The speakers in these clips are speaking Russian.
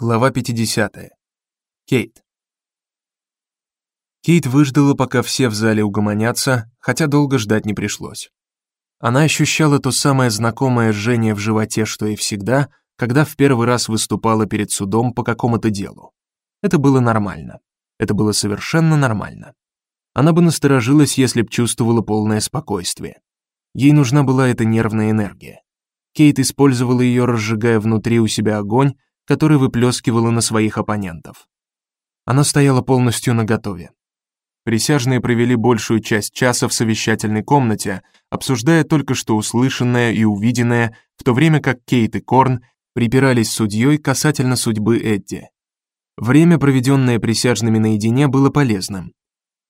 Глава 50. Кейт. Кейт выждала, пока все в зале угомонятся, хотя долго ждать не пришлось. Она ощущала то самое знакомое жжение в животе, что и всегда, когда в первый раз выступала перед судом по какому-то делу. Это было нормально. Это было совершенно нормально. Она бы насторожилась, если б чувствовала полное спокойствие. Ей нужна была эта нервная энергия. Кейт использовала ее, разжигая внутри у себя огонь, который выплескивала на своих оппонентов. Она стояла полностью наготове. Присяжные провели большую часть часа в совещательной комнате, обсуждая только что услышанное и увиденное, в то время как Кейт и Корн припирались с судьей касательно судьбы Эдди. Время, проведенное присяжными наедине, было полезным.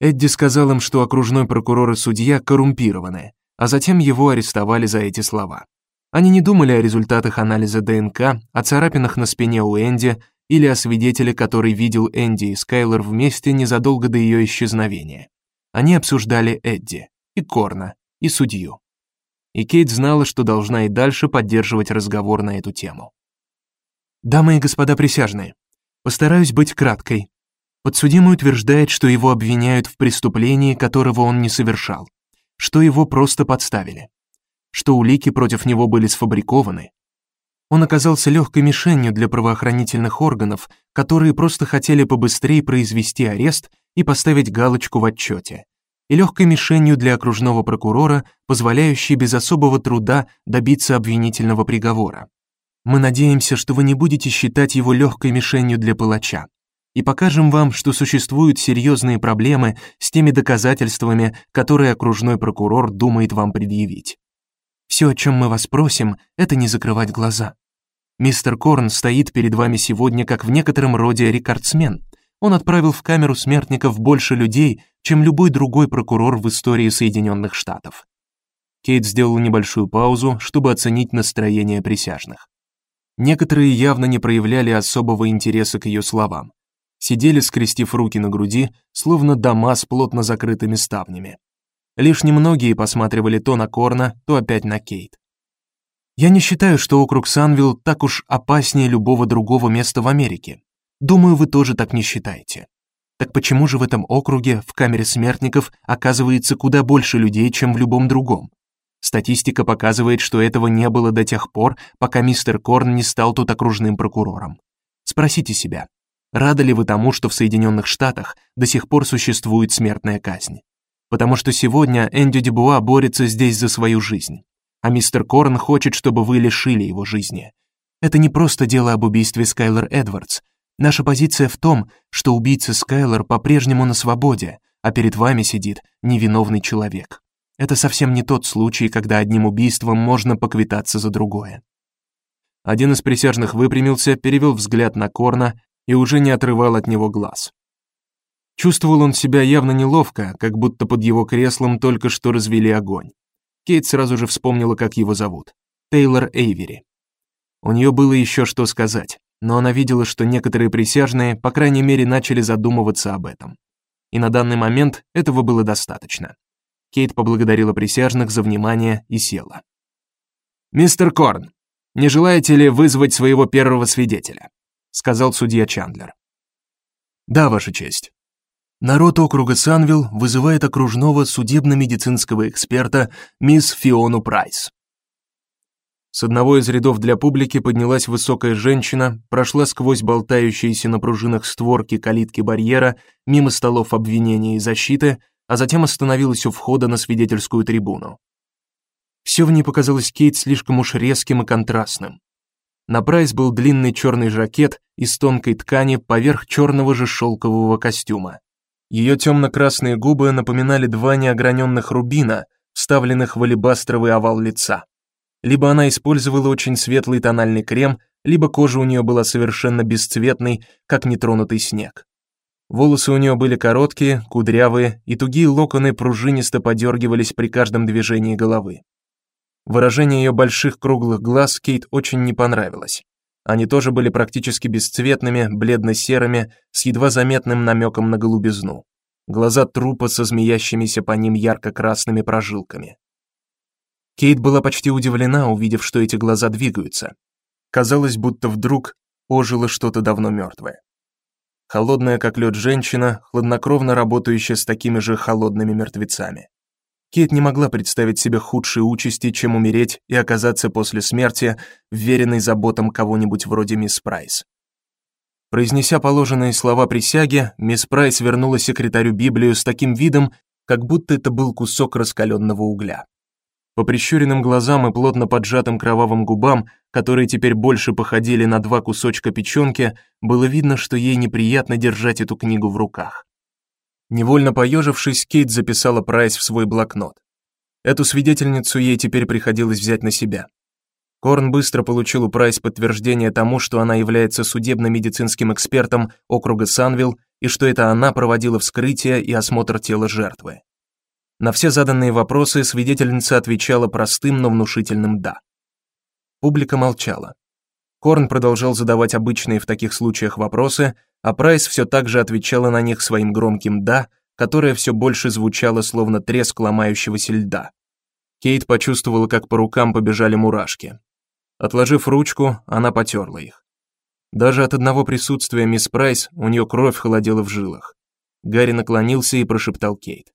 Эдди сказал им, что окружной прокурор и судья коррумпированы, а затем его арестовали за эти слова. Они не думали о результатах анализа ДНК, о царапинах на спине у Энди или о свидетеле, который видел Энди и Скайлер вместе незадолго до ее исчезновения. Они обсуждали Эдди и Корна и судью. И Кейт знала, что должна и дальше поддерживать разговор на эту тему. Дамы и господа присяжные, постараюсь быть краткой. Подсудимый утверждает, что его обвиняют в преступлении, которого он не совершал, что его просто подставили что улики против него были сфабрикованы. Он оказался легкой мишенью для правоохранительных органов, которые просто хотели побыстрее произвести арест и поставить галочку в отчете, и легкой мишенью для окружного прокурора, позволяющей без особого труда добиться обвинительного приговора. Мы надеемся, что вы не будете считать его легкой мишенью для палача. И покажем вам, что существуют серьезные проблемы с теми доказательствами, которые окружной прокурор думает вам предъявить. Все, о чем мы вас просим, это не закрывать глаза. Мистер Корн стоит перед вами сегодня как в некотором роде рекордсмен. Он отправил в камеру смертников больше людей, чем любой другой прокурор в истории Соединенных Штатов. Кейт сделала небольшую паузу, чтобы оценить настроение присяжных. Некоторые явно не проявляли особого интереса к ее словам. Сидели, скрестив руки на груди, словно дома с плотно закрытыми ставнями. Лишь немногие посматривали то на Корна, то опять на Кейт. Я не считаю, что округ Санвилл так уж опаснее любого другого места в Америке. Думаю, вы тоже так не считаете. Так почему же в этом округе в камере смертников оказывается куда больше людей, чем в любом другом? Статистика показывает, что этого не было до тех пор, пока мистер Корн не стал тут окружным прокурором. Спросите себя, рады ли вы тому, что в Соединенных Штатах до сих пор существует смертная казнь? Потому что сегодня Энди Дебуа борется здесь за свою жизнь, а мистер Корн хочет, чтобы вы лишили его жизни. Это не просто дело об убийстве Скайлер Эдвардс. Наша позиция в том, что убийца Скайлер по-прежнему на свободе, а перед вами сидит невиновный человек. Это совсем не тот случай, когда одним убийством можно поквитаться за другое. Один из присяжных выпрямился, перевел взгляд на Корна и уже не отрывал от него глаз. Чувствовал он себя явно неловко, как будто под его креслом только что развели огонь. Кейт сразу же вспомнила, как его зовут. Тейлор Эйвери. У нее было еще что сказать, но она видела, что некоторые присяжные, по крайней мере, начали задумываться об этом. И на данный момент этого было достаточно. Кейт поблагодарила присяжных за внимание и села. Мистер Корн, не желаете ли вызвать своего первого свидетеля? сказал судья Чандлер. Да, ваша честь. Народ округа Санвилл вызывает окружного судебно-медицинского эксперта мисс Фиону Прайс. С одного из рядов для публики поднялась высокая женщина, прошла сквозь болтающиеся на пружинах створки калитки барьера, мимо столов обвинения и защиты, а затем остановилась у входа на свидетельскую трибуну. Все в ней показалось Кейт слишком уж резким и контрастным. На Прайс был длинный черный жакет из тонкой ткани поверх черного же шелкового костюма. Ее темно-красные губы напоминали два неограненных рубина, вставленных в алебастровый овал лица. Либо она использовала очень светлый тональный крем, либо кожа у нее была совершенно бесцветной, как нетронутый снег. Волосы у нее были короткие, кудрявые, и тугие локоны пружинисто подергивались при каждом движении головы. Выражение ее больших круглых глаз Кейт очень не понравилось. Они тоже были практически бесцветными, бледно-серыми, с едва заметным намеком на голубизну. Глаза трупа со змеящимися по ним ярко-красными прожилками. Кейт была почти удивлена, увидев, что эти глаза двигаются. Казалось, будто вдруг ожило что-то давно мертвое. Холодная как лед женщина, хладнокровно работающая с такими же холодными мертвецами. Кейт не могла представить себе худшей участи, чем умереть и оказаться после смерти вверенной заботам кого-нибудь вроде мисс Прайс. Произнеся положенные слова присяги, мисс Прайс вернула секретарю Библию с таким видом, как будто это был кусок раскаленного угля. По прищуренным глазам и плотно поджатым кровавым губам, которые теперь больше походили на два кусочка печёнки, было видно, что ей неприятно держать эту книгу в руках. Невольно поежившись, Кейт записала Прайс в свой блокнот. Эту свидетельницу ей теперь приходилось взять на себя. Корн быстро получил у Прайс подтверждение тому, что она является судебно-медицинским экспертом округа Санвилл и что это она проводила вскрытие и осмотр тела жертвы. На все заданные вопросы свидетельница отвечала простым, но внушительным да. Публика молчала. Корн продолжал задавать обычные в таких случаях вопросы, а Прайс все так же отвечала на них своим громким да, которое все больше звучало словно треск ломающегося льда. Кейт почувствовала, как по рукам побежали мурашки. Отложив ручку, она потерла их. Даже от одного присутствия мисс Прайс у нее кровь холодела в жилах. Гарри наклонился и прошептал Кейт: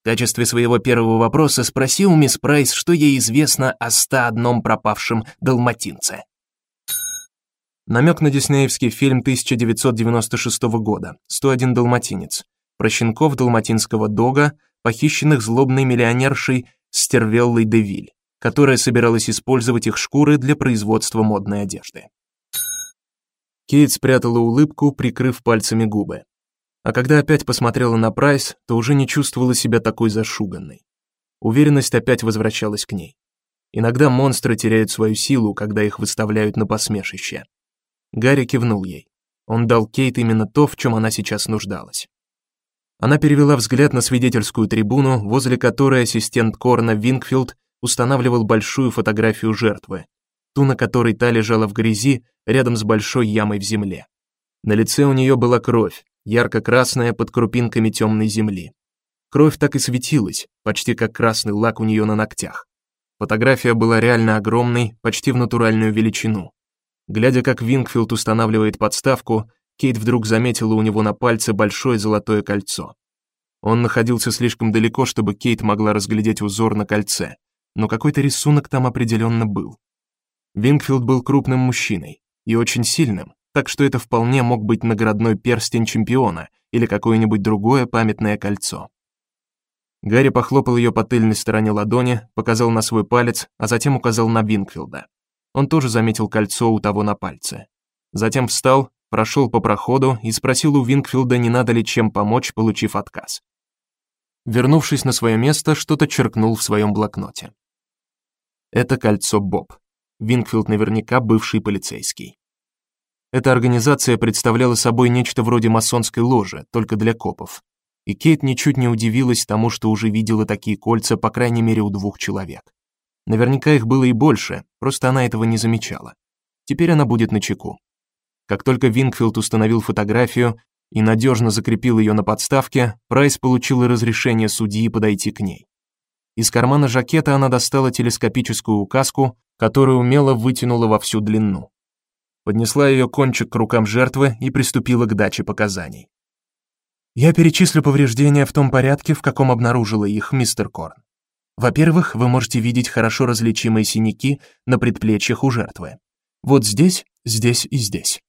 "В качестве своего первого вопроса спроси у мисс Прайс, что ей известно о 101 пропавшем далматинце". Намек на диснеевский фильм 1996 года "101 далматинец" про щенков далматинского дога, похищенных злобной миллионершей Стервеллой де Виль которая собиралась использовать их шкуры для производства модной одежды. Кейт спрятала улыбку, прикрыв пальцами губы. А когда опять посмотрела на Прайс, то уже не чувствовала себя такой зашуганной. Уверенность опять возвращалась к ней. Иногда монстры теряют свою силу, когда их выставляют на посмешище. Гарри кивнул ей. Он дал Кейт именно то, в чем она сейчас нуждалась. Она перевела взгляд на свидетельскую трибуну, возле которой ассистент Корна Вингфилд устанавливал большую фотографию жертвы, ту, на которой та лежала в грязи рядом с большой ямой в земле. На лице у нее была кровь, ярко-красная под крупинками темной земли. Кровь так и светилась, почти как красный лак у нее на ногтях. Фотография была реально огромной, почти в натуральную величину. Глядя, как Вингфилд устанавливает подставку, Кейт вдруг заметила у него на пальце большое золотое кольцо. Он находился слишком далеко, чтобы Кейт могла разглядеть узор на кольце но какой-то рисунок там определенно был. Вингфилд был крупным мужчиной и очень сильным, так что это вполне мог быть наградной перстень чемпиона или какое-нибудь другое памятное кольцо. Гарри похлопал ее по тыльной стороне ладони, показал на свой палец, а затем указал на Вингфилда. Он тоже заметил кольцо у того на пальце. Затем встал, прошел по проходу и спросил у Вингфилда, не надо ли чем помочь, получив отказ. Вернувшись на свое место, что-то черкнул в своем блокноте. Это кольцо Боб. Винкфилд наверняка бывший полицейский. Эта организация представляла собой нечто вроде масонской ложи, только для копов. И Кейт ничуть не удивилась тому, что уже видела такие кольца по крайней мере у двух человек. Наверняка их было и больше, просто она этого не замечала. Теперь она будет на чеку. Как только Винкфилд установил фотографию и надежно закрепил ее на подставке, Прайс получила разрешение судьи подойти к ней. Из кармана жакета она достала телескопическую указку, которую умело вытянула во всю длину. Поднесла ее кончик к рукам жертвы и приступила к даче показаний. Я перечислю повреждения в том порядке, в каком обнаружила их мистер Корн. Во-первых, вы можете видеть хорошо различимые синяки на предплечьях у жертвы. Вот здесь, здесь и здесь,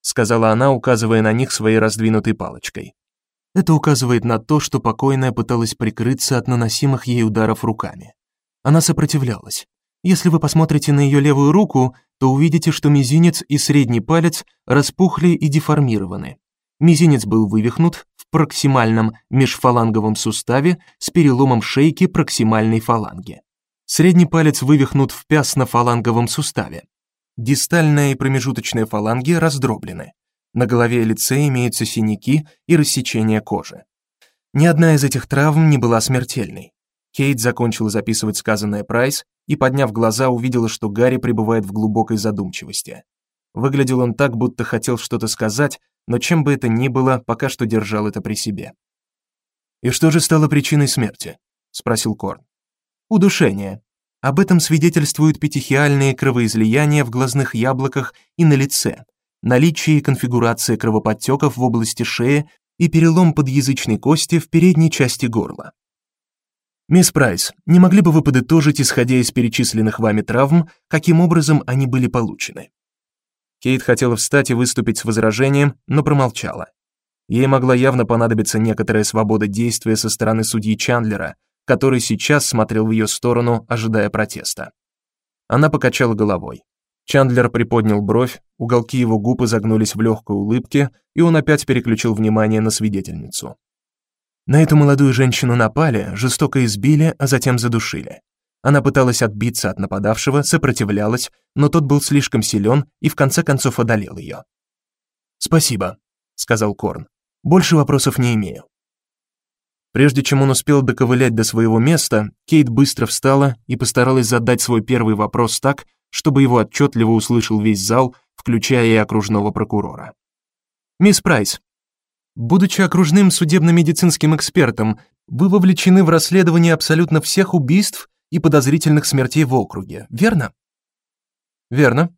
сказала она, указывая на них своей раздвинутой палочкой. Это указывает на то, что покойная пыталась прикрыться от наносимых ей ударов руками. Она сопротивлялась. Если вы посмотрите на ее левую руку, то увидите, что мизинец и средний палец распухли и деформированы. Мизинец был вывихнут проксимальном межфаланговом суставе с переломом шейки проксимальной фаланги. Средний палец вывихнут в пястно-фаланговом суставе. Дистальная и промежуточная фаланги раздроблены. На голове и лице имеются синяки и рассечения кожи. Ни одна из этих травм не была смертельной. Кейт закончила записывать сказанное Прайс и, подняв глаза, увидела, что Гарри пребывает в глубокой задумчивости. Выглядел он так, будто хотел что-то сказать, но чем бы это ни было, пока что держал это при себе. И что же стало причиной смерти? спросил Корн. Удушение. Об этом свидетельствуют петехиальные кровоизлияния в глазных яблоках и на лице, наличие и конфигурация кровоподтеков в области шеи и перелом подъязычной кости в передней части горла. Мисс Прайс, не могли бы вы подытожить, исходя из перечисленных вами травм, каким образом они были получены? Кейт хотела встать и выступить с возражением, но промолчала. Ей могла явно понадобиться некоторая свобода действия со стороны судьи Чандлера, который сейчас смотрел в ее сторону, ожидая протеста. Она покачала головой. Чандлер приподнял бровь, уголки его губ изогнулись в легкой улыбке, и он опять переключил внимание на свидетельницу. На эту молодую женщину напали, жестоко избили, а затем задушили. Она пыталась отбиться от нападавшего, сопротивлялась, но тот был слишком силен и в конце концов одолел ее. "Спасибо", сказал Корн. "Больше вопросов не имею". Прежде чем он успел доковылять до своего места, Кейт быстро встала и постаралась задать свой первый вопрос так, чтобы его отчетливо услышал весь зал, включая и окружного прокурора. Мисс Прайс, Будучи окружным судебно-медицинским экспертом, вы вовлечены в расследование абсолютно всех убийств и подозрительных смертей в округе, верно? Верно.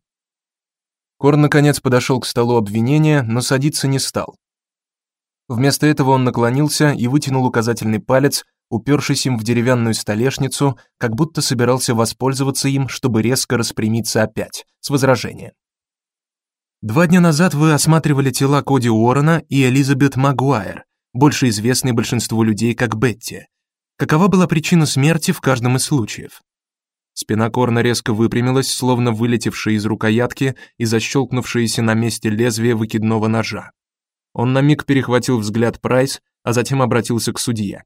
Корн наконец подошел к столу обвинения, но садиться не стал. Вместо этого он наклонился и вытянул указательный палец, упершись им в деревянную столешницу, как будто собирался воспользоваться им, чтобы резко распрямиться опять, с возражением. Два дня назад вы осматривали тела Коди Уоррена и Элизабет Магуайр, больше известной большинству людей как Бетти. Какова была причина смерти в каждом из случаев? Спина Корна резко выпрямилась, словно вылетевшая из рукоятки и защелкнувшаяся на месте лезвие выкидного ножа. Он на миг перехватил взгляд Прайс, а затем обратился к судье.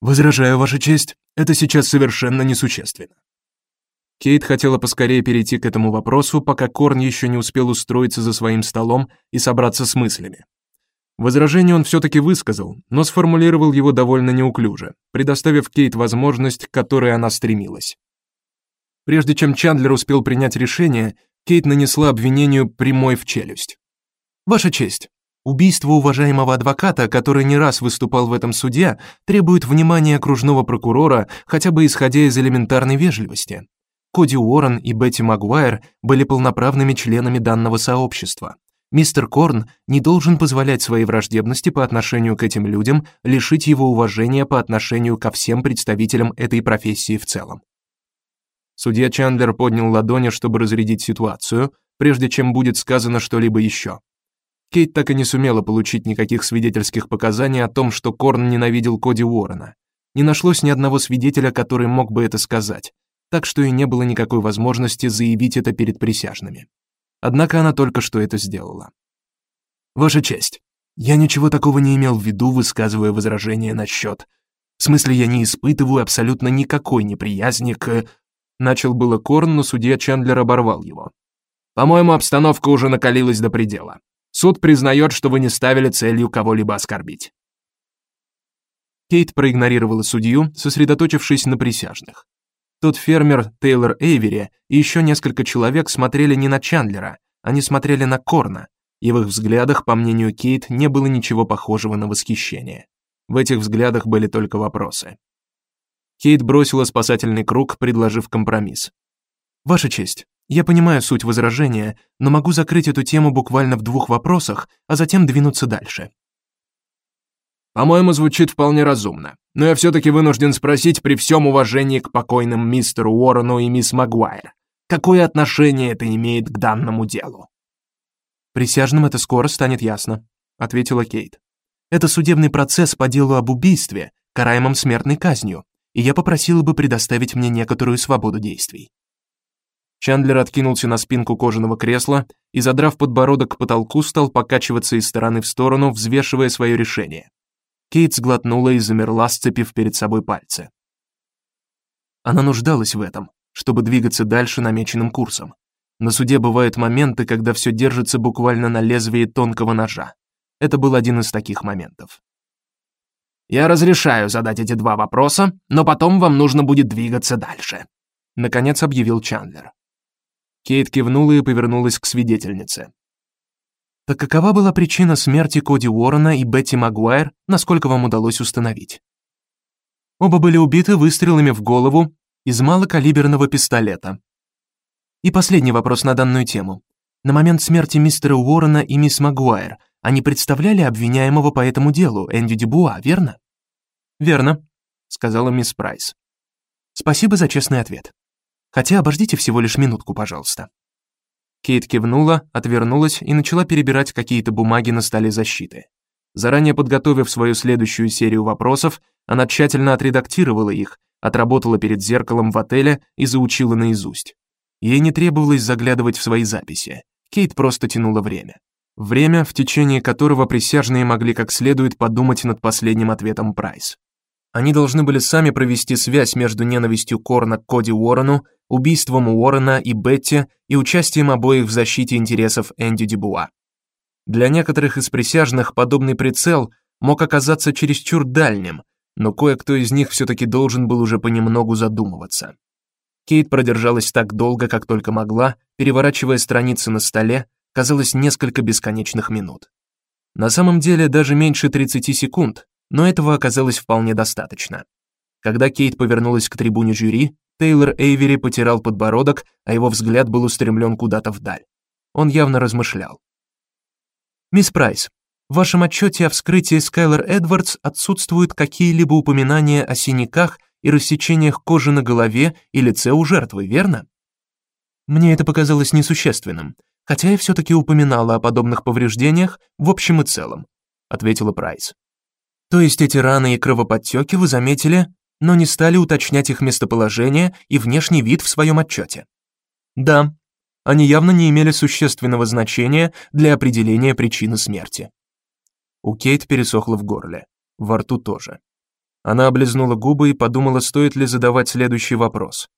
Возражаю, ваша честь, это сейчас совершенно несущественно. Кейт хотела поскорее перейти к этому вопросу, пока Корн еще не успел устроиться за своим столом и собраться с мыслями. Возражение он все таки высказал, но сформулировал его довольно неуклюже, предоставив Кейт возможность, к которой она стремилась. Прежде чем Чандлер успел принять решение, Кейт нанесла обвинению прямой в челюсть. Ваша честь, убийство уважаемого адвоката, который не раз выступал в этом суде, требует внимания окружного прокурора, хотя бы исходя из элементарной вежливости. Коди Уоррен и Бетти Магуайр были полноправными членами данного сообщества. Мистер Корн не должен позволять своей враждебности по отношению к этим людям лишить его уважения по отношению ко всем представителям этой профессии в целом. Судья Чандлер поднял ладони, чтобы разрядить ситуацию, прежде чем будет сказано что-либо еще. Кейт так и не сумела получить никаких свидетельских показаний о том, что Корн ненавидел Коди Уоррена. Не нашлось ни одного свидетеля, который мог бы это сказать так что и не было никакой возможности заявить это перед присяжными. Однако она только что это сделала. Ваша честь, я ничего такого не имел в виду, высказывая возражение насчет. В смысле, я не испытываю абсолютно никакой неприязни к начал было Корн, но судья Чендлер оборвал его. По-моему, обстановка уже накалилась до предела. Суд признает, что вы не ставили целью кого-либо оскорбить. Кейт проигнорировала судью, сосредоточившись на присяжных. Тот фермер Тейлор Эйвери и еще несколько человек смотрели не на Чандлера, они смотрели на Корна, и в их взглядах, по мнению Кейт, не было ничего похожего на восхищение. В этих взглядах были только вопросы. Кейт бросила спасательный круг, предложив компромисс. Ваша честь, я понимаю суть возражения, но могу закрыть эту тему буквально в двух вопросах, а затем двинуться дальше. По-моему, звучит вполне разумно. Но я все таки вынужден спросить при всем уважении к покойным мистеру Уоррену и мисс Магуайр, какое отношение это имеет к данному делу? Присяжным это скоро станет ясно, ответила Кейт. Это судебный процесс по делу об убийстве, караемом смертной казнью, и я попросила бы предоставить мне некоторую свободу действий. Чандлер откинулся на спинку кожаного кресла и, задрав подбородок к потолку, стал покачиваться из стороны в сторону, взвешивая свое решение. Кейт сглотнула и замерла, сцепив перед собой пальцы. Она нуждалась в этом, чтобы двигаться дальше намеченным курсом. На суде бывают моменты, когда все держится буквально на лезвии тонкого ножа. Это был один из таких моментов. Я разрешаю задать эти два вопроса, но потом вам нужно будет двигаться дальше, наконец объявил Чандлер. Кейт кивнула и повернулась к свидетельнице. Так какова была причина смерти Коди Уоррена и Бетти Магуайр, насколько вам удалось установить? Оба были убиты выстрелами в голову из малокалиберного пистолета. И последний вопрос на данную тему. На момент смерти мистера Уоррена и мисс Магуайр они представляли обвиняемого по этому делу, Энди Дебуа, верно? Верно, сказала мисс Прайс. Спасибо за честный ответ. Хотя обождите всего лишь минутку, пожалуйста. Кейт кивнула, отвернулась и начала перебирать какие-то бумаги на столе защиты. Заранее подготовив свою следующую серию вопросов, она тщательно отредактировала их, отработала перед зеркалом в отеле и заучила наизусть. Ей не требовалось заглядывать в свои записи. Кейт просто тянула время. Время, в течение которого присяжные могли как следует подумать над последним ответом Прайс. Они должны были сами провести связь между ненавистью Корна к Коди Уоррену, убийством Уоррена и Бетти и участием обоих в защите интересов Энди Дебуа. Для некоторых из присяжных подобный прицел мог оказаться чересчур дальним, но кое-кто из них все таки должен был уже понемногу задумываться. Кейт продержалась так долго, как только могла, переворачивая страницы на столе, казалось, несколько бесконечных минут. На самом деле даже меньше 30 секунд, но этого оказалось вполне достаточно. Когда Кейт повернулась к трибуне жюри, Тейлор Эйвери потирал подбородок, а его взгляд был устремлен куда-то вдаль. Он явно размышлял. Мисс Прайс, в вашем отчете о вскрытии Скайлер Эдвардс отсутствуют какие-либо упоминания о синяках и рассечениях кожи на голове и лице у жертвы, верно? Мне это показалось несущественным, хотя я все таки упоминала о подобных повреждениях в общем и целом, ответила Прайс. То есть эти раны и кровоподтеки вы заметили, но не стали уточнять их местоположение и внешний вид в своем отчете. Да, они явно не имели существенного значения для определения причины смерти. У Кейт пересохло в горле, во рту тоже. Она облизнула губы и подумала, стоит ли задавать следующий вопрос.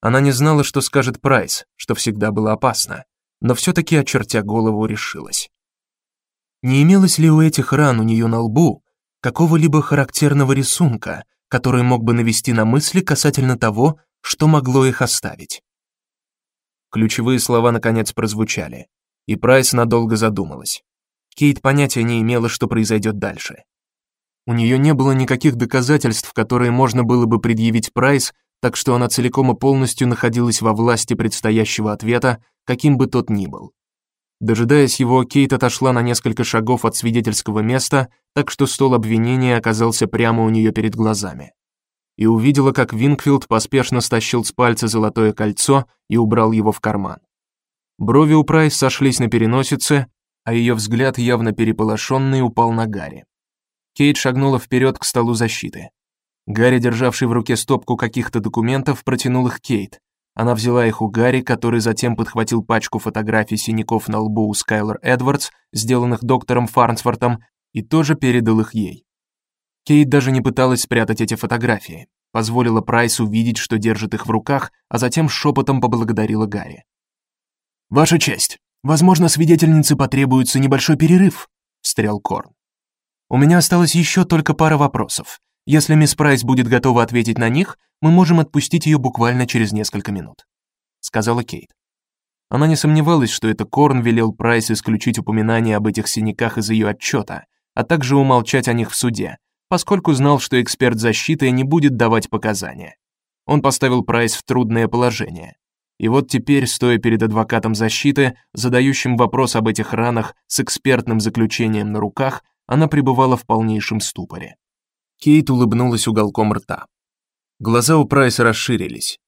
Она не знала, что скажет Прайс, что всегда было опасно, но все таки очертя голову, решилась. Не имелось ли у этих ран у нее на лбу какого-либо характерного рисунка, который мог бы навести на мысли касательно того, что могло их оставить. Ключевые слова наконец прозвучали, и Прайс надолго задумалась. Кейт понятия не имела, что произойдет дальше. У нее не было никаких доказательств, которые можно было бы предъявить Прайс, так что она целиком и полностью находилась во власти предстоящего ответа, каким бы тот ни был. Дожидаясь его, Кейт отошла на несколько шагов от свидетельского места, так что стол обвинения оказался прямо у нее перед глазами. И увидела, как Вингфилд поспешно стащил с пальца золотое кольцо и убрал его в карман. Брови у Прайс сошлись на переносице, а ее взгляд, явно переполошенный, упал на Гарри. Кейт шагнула вперед к столу защиты. Гарри, державший в руке стопку каких-то документов, протянул их Кейт, она взяла их у Гарри, который затем подхватил пачку фотографий синяков на лбу у Скайлер Эдвардс, сделанных доктором Фарнсвортом, и тоже передал их ей. Кейт даже не пыталась спрятать эти фотографии, позволила Прайс видеть, что держит их в руках, а затем шепотом поблагодарила Гарри. Ваша честь. Возможно, свидетельнице потребуется небольшой перерыв, встрял Корн. У меня осталось еще только пара вопросов. Если мисс Прайс будет готова ответить на них, мы можем отпустить ее буквально через несколько минут, сказала Кейт. Она не сомневалась, что это Корн велел Прайс исключить упоминание об этих синяках из ее отчета, а также умолчать о них в суде, поскольку знал, что эксперт защиты не будет давать показания. Он поставил Прайс в трудное положение. И вот теперь, стоя перед адвокатом защиты, задающим вопрос об этих ранах с экспертным заключением на руках, она пребывала в полнейшем ступоре. Кейт улыбнулась уголком рта. Глаза у Прайса расширились.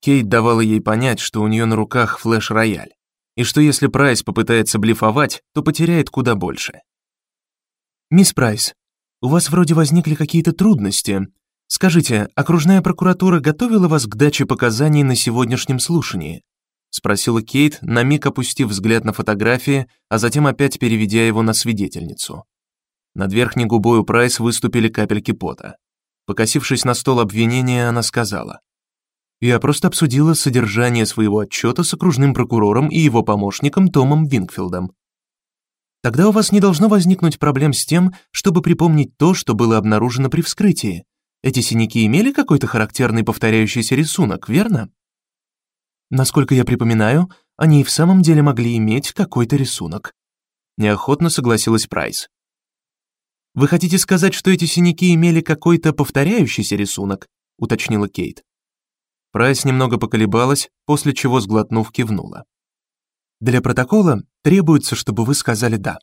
Кейт давала ей понять, что у нее на руках флеш-рояль, и что если Прайс попытается блефовать, то потеряет куда больше. Мисс Прайс, у вас вроде возникли какие-то трудности. Скажите, окружная прокуратура готовила вас к даче показаний на сегодняшнем слушании? спросила Кейт, на миг опустив взгляд на фотографии, а затем опять переведя его на свидетельницу. Над верхней губой у Прайс выступили капельки пота. Покосившись на стол обвинения, она сказала: "Я просто обсудила содержание своего отчета с окружным прокурором и его помощником Томом Винкфилдом. Тогда у вас не должно возникнуть проблем с тем, чтобы припомнить то, что было обнаружено при вскрытии. Эти синяки имели какой-то характерный повторяющийся рисунок, верно? Насколько я припоминаю, они и в самом деле могли иметь какой-то рисунок. Неохотно согласилась Прайс. Вы хотите сказать, что эти синяки имели какой-то повторяющийся рисунок, уточнила Кейт. Прайс немного поколебалась, после чего сглотнув кивнула. Для протокола требуется, чтобы вы сказали да,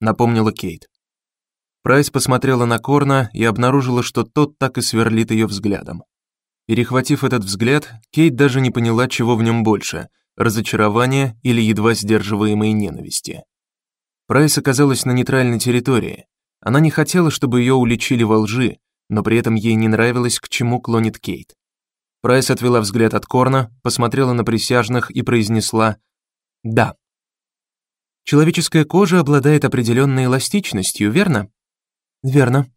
напомнила Кейт. Прайс посмотрела на Корна и обнаружила, что тот так и сверлит ее взглядом. Перехватив этот взгляд, Кейт даже не поняла, чего в нем больше разочарования или едва сдерживаемой ненависти. Прайс оказалась на нейтральной территории. Она не хотела, чтобы ее уличили во лжи, но при этом ей не нравилось, к чему клонит Кейт. Прайс отвела взгляд от Корна, посмотрела на присяжных и произнесла: "Да. Человеческая кожа обладает определенной эластичностью, верно?" "Верно.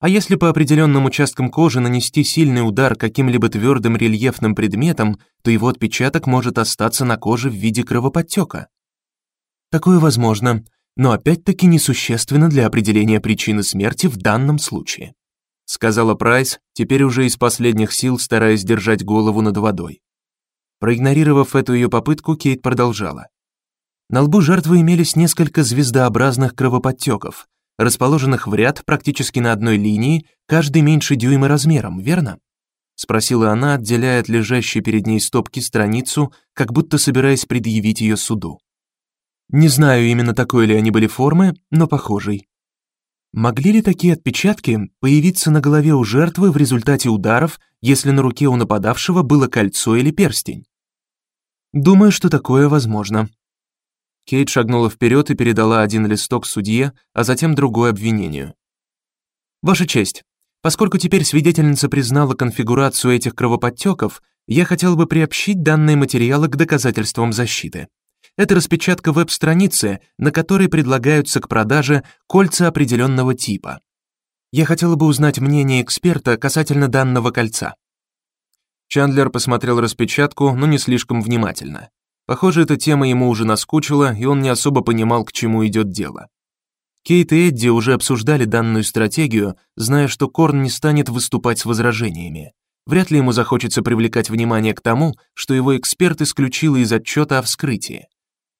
А если по определенным участкам кожи нанести сильный удар каким-либо твердым рельефным предметом, то его отпечаток может остаться на коже в виде кровоподтека. Такое возможно, но опять-таки несущественно для определения причины смерти в данном случае сказала Прайс, теперь уже из последних сил стараясь держать голову над водой. Проигнорировав эту ее попытку, Кейт продолжала. На лбу жертвы имелись несколько звездообразных кровоподтеков, расположенных в ряд практически на одной линии, каждый меньше дюйма размером, верно? спросила она, отделяя от лежащей перед ней стопки страницу, как будто собираясь предъявить ее суду. Не знаю именно такой ли они были формы, но похожей. Могли ли такие отпечатки появиться на голове у жертвы в результате ударов, если на руке у нападавшего было кольцо или перстень? Думаю, что такое возможно. Кейт шагнула вперед и передала один листок судье, а затем другой обвинению. Ваша честь, поскольку теперь свидетельница признала конфигурацию этих кровоподтеков, я хотел бы приобщить данные материалы к доказательствам защиты. Это распечатка веб-страницы, на которой предлагаются к продаже кольца определенного типа. Я хотела бы узнать мнение эксперта касательно данного кольца. Чандлер посмотрел распечатку, но не слишком внимательно. Похоже, эта тема ему уже наскучила, и он не особо понимал, к чему идет дело. Кейт и Эдди уже обсуждали данную стратегию, зная, что Корн не станет выступать с возражениями. Вряд ли ему захочется привлекать внимание к тому, что его эксперт исключил из отчета о вскрытии.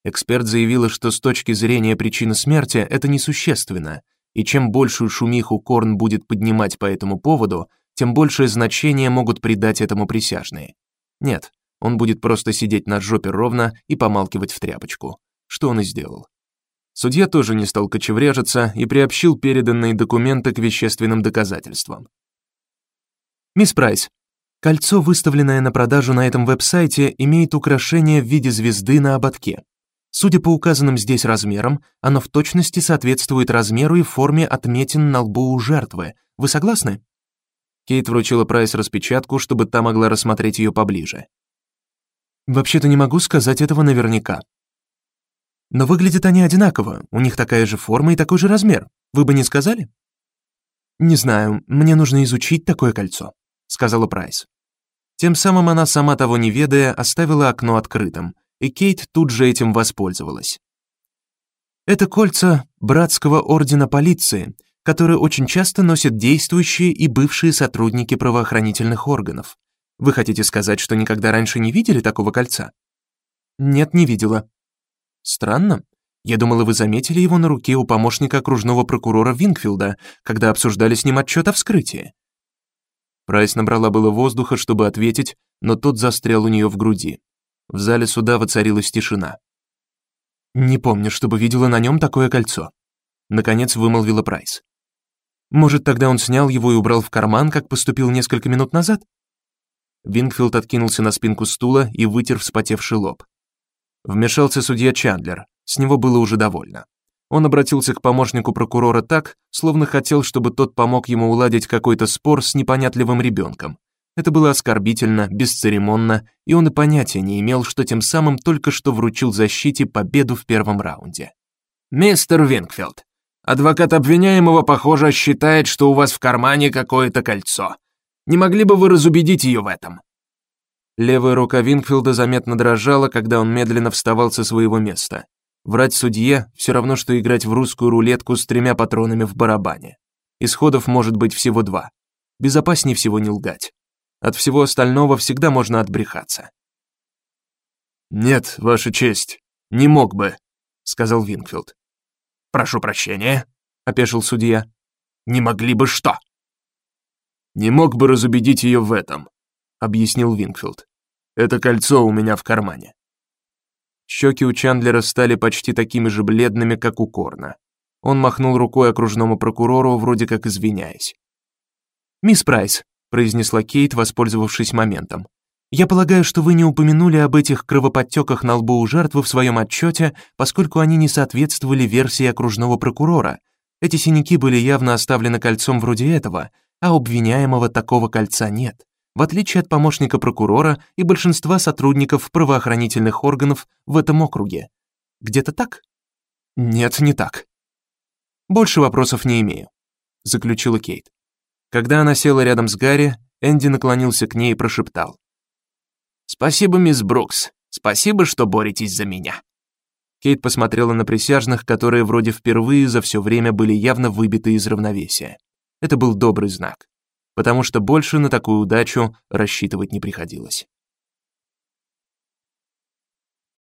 Эксперт заявила, что с точки зрения причины смерти это несущественно, и чем большую шумиху Корн будет поднимать по этому поводу, тем большее значение могут придать этому присяжные. Нет, он будет просто сидеть на жопе ровно и помалкивать в тряпочку, что он и сделал. Судья тоже не стал кочевряжиться и приобщил переданные документы к вещественным доказательствам. Мисс Прайс, кольцо, выставленное на продажу на этом веб-сайте, имеет украшение в виде звезды на ободке. Судя по указанным здесь размерам, оно в точности соответствует размеру и форме отметин на лбу у жертвы. Вы согласны? Кейт вручила Прайс распечатку, чтобы та могла рассмотреть ее поближе. Вообще-то не могу сказать этого наверняка. Но выглядят они одинаково. У них такая же форма и такой же размер. Вы бы не сказали? Не знаю, мне нужно изучить такое кольцо, сказала Прайс. Тем самым она сама того не ведая оставила окно открытым, и Кейт тут же этим воспользовалась. Это кольца братского ордена полиции, которые очень часто носят действующие и бывшие сотрудники правоохранительных органов. Вы хотите сказать, что никогда раньше не видели такого кольца? Нет, не видела. Странно. Я думала, вы заметили его на руке у помощника окружного прокурора Винкфилда, когда обсуждали с ним отчет о вскрытии. Прайс набрала было воздуха, чтобы ответить, но тот застрял у нее в груди. В зале суда воцарилась тишина. Не помню, чтобы видела на нем такое кольцо, наконец вымолвила Прайс. Может, тогда он снял его и убрал в карман, как поступил несколько минут назад? Вингфилд откинулся на спинку стула и вытер вспотевший лоб. Вмешался судья Чандлер. С него было уже довольно. Он обратился к помощнику прокурора так, словно хотел, чтобы тот помог ему уладить какой-то спор с непонятливым ребенком. Это было оскорбительно, бесцеремонно, и он и понятия не имел, что тем самым только что вручил защите победу в первом раунде. Мистер Винкфилд, адвокат обвиняемого, похоже, считает, что у вас в кармане какое-то кольцо. Не могли бы вы разубедить ее в этом? Левая рука Винкфилда заметно дрожала, когда он медленно вставал со своего места. Врать судье все равно что играть в русскую рулетку с тремя патронами в барабане. Исходов может быть всего два. Безопаснее всего не лгать. От всего остального всегда можно отбрехаться. Нет, ваша честь, не мог бы, сказал Винкфилд. Прошу прощения, опешил судья. Не могли бы что? Не мог бы разубедить ее в этом, объяснил Винкфилд. Это кольцо у меня в кармане. Щеки у Чандлера стали почти такими же бледными, как у Корна. Он махнул рукой окружному прокурору, вроде как извиняясь. Мисс Прайс, произнесла Кейт, воспользовавшись моментом. Я полагаю, что вы не упомянули об этих кровоподтеках на лбу у жертвы в своем отчете, поскольку они не соответствовали версии окружного прокурора. Эти синяки были явно оставлены кольцом вроде этого, а обвиняемого такого кольца нет. В отличие от помощника прокурора и большинства сотрудников правоохранительных органов в этом округе. Где-то так? Нет, не так. Больше вопросов не имею, заключила Кейт. Когда она села рядом с Гарри, Энди наклонился к ней и прошептал: Спасибо, мисс Брукс. Спасибо, что боретесь за меня. Кейт посмотрела на присяжных, которые вроде впервые за все время были явно выбиты из равновесия. Это был добрый знак, потому что больше на такую удачу рассчитывать не приходилось.